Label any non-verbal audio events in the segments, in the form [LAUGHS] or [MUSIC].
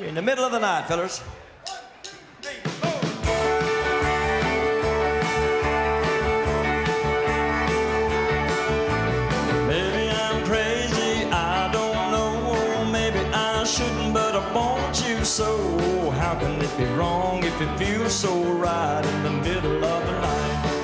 In the middle of the night, fellas. Maybe I'm crazy, I don't know. Maybe I shouldn't, but I want you so. How can it be wrong if it feels so right in the middle of the night?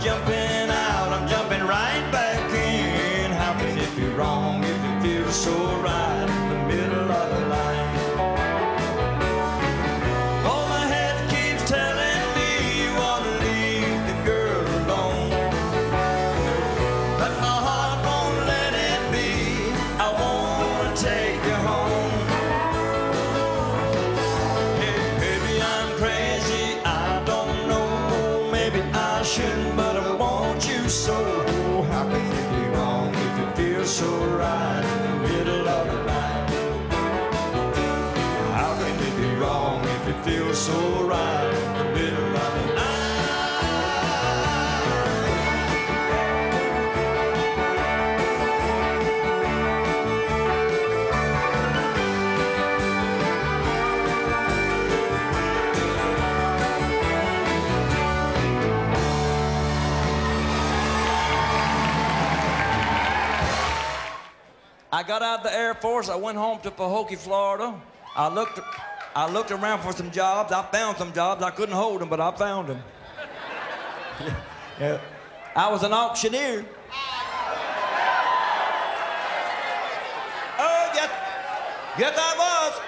jumping I got out of the Air Force. I went home to Pahokee, Florida. I looked, I looked around for some jobs. I found some jobs. I couldn't hold them, but I found them. [LAUGHS] yeah. I was an auctioneer. Oh, yes, yes, I was.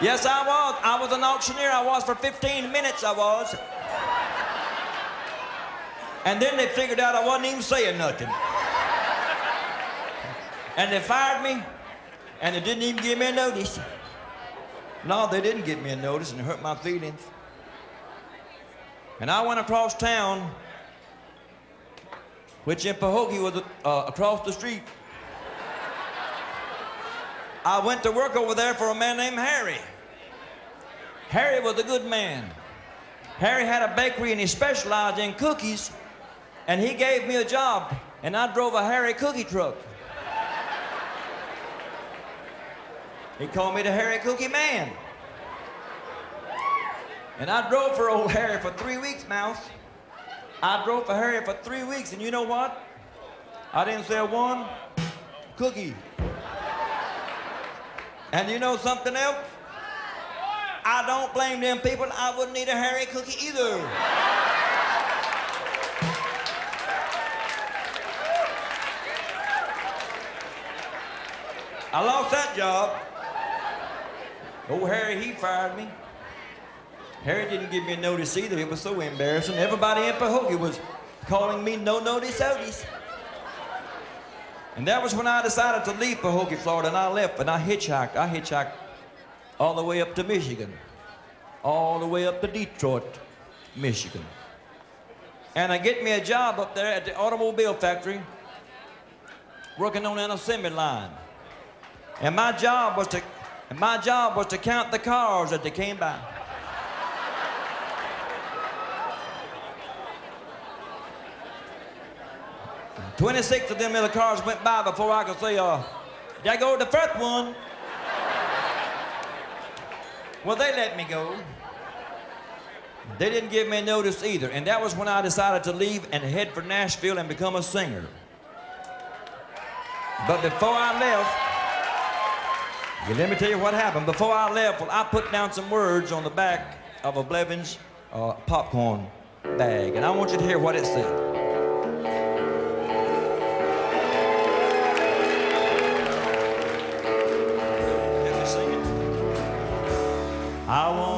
Yes, I was. I was an auctioneer. I was for 15 minutes. I was. And then they figured out I wasn't even saying nothing. And they fired me, and they didn't even give me a notice. No, they didn't give me a notice, and it hurt my feelings. And I went across town, which in Pahokee was uh, across the street. I went to work over there for a man named Harry. Harry was a good man. Harry had a bakery and he specialized in cookies, and he gave me a job, and I drove a Harry cookie truck. He called me the Harry Cookie Man. And I drove for old Harry for three weeks, Mouse. I drove for Harry for three weeks, and you know what? I didn't sell one cookie. And you know something else? I don't blame them people. I wouldn't eat a Harry cookie either. I lost that job. Old Harry, he fired me. Harry didn't give me a notice either. It was so embarrassing. Everybody in Pahokee was calling me no notice Otis. And that was when I decided to leave Pahokee, Florida, and I left and I hitchhiked. I hitchhiked all the way up to Michigan, all the way up to Detroit, Michigan. And I get me a job up there at the automobile factory, working on an assembly line. And my job was to, and my job was to count the cars that they came by. 26 of them little cars went by before I could say, uh, there go the first one. well, they let me go. They didn't give me notice either, and that was when I decided to leave and head for Nashville and become a singer. But before I left, let me tell you what happened. Before I left, well, I put down some words on the back of a Blevins uh, popcorn bag, and I want you to hear what it said. I wanna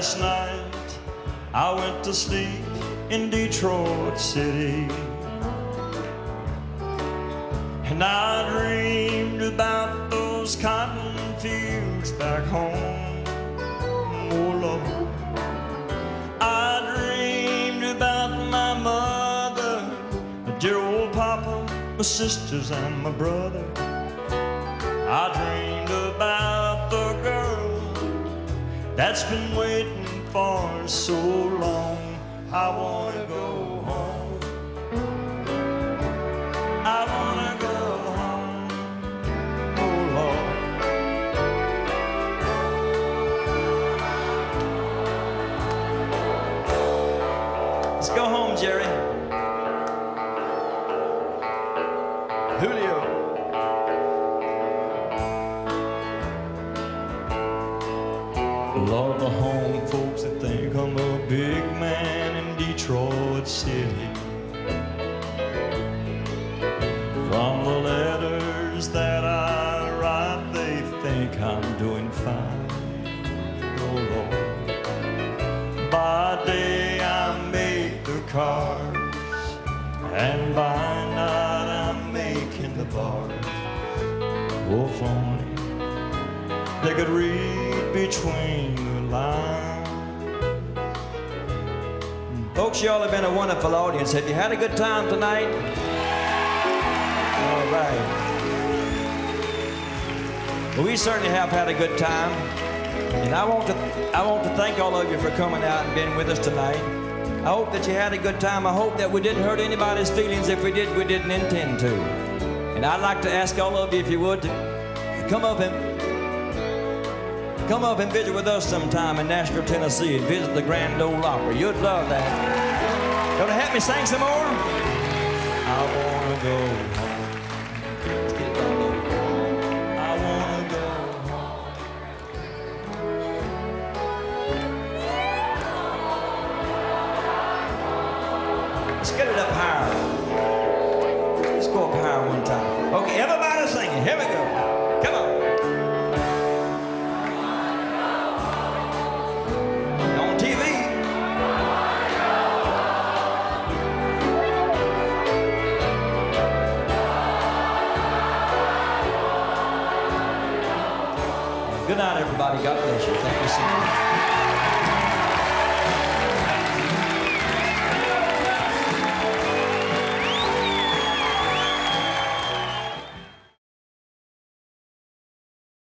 Last night I went to sleep in Detroit City. And I dreamed about those cotton fields back home. Oh Lord. I dreamed about my mother, my dear old papa, my sisters, and my brother. That's been waiting for so long. I wanna go home. I wanna go home. Oh Lord. Let's go home, Jerry. Cars, and by night I'm making the bars. Oh, if only they could read between the lines. Folks, y'all have been a wonderful audience. Have you had a good time tonight? All right. Well, we certainly have had a good time. And I want to I want to thank all of you for coming out and being with us tonight. I hope that you had a good time. I hope that we didn't hurt anybody's feelings. If we did, we didn't intend to. And I'd like to ask all of you, if you would, to come up and come up and visit with us sometime in Nashville, Tennessee, and visit the Grand Ole Opry. You'd love that. Gonna help me sing some more? Here we go. Come on. On TV. Good night, everybody. God bless you. Thank you so much.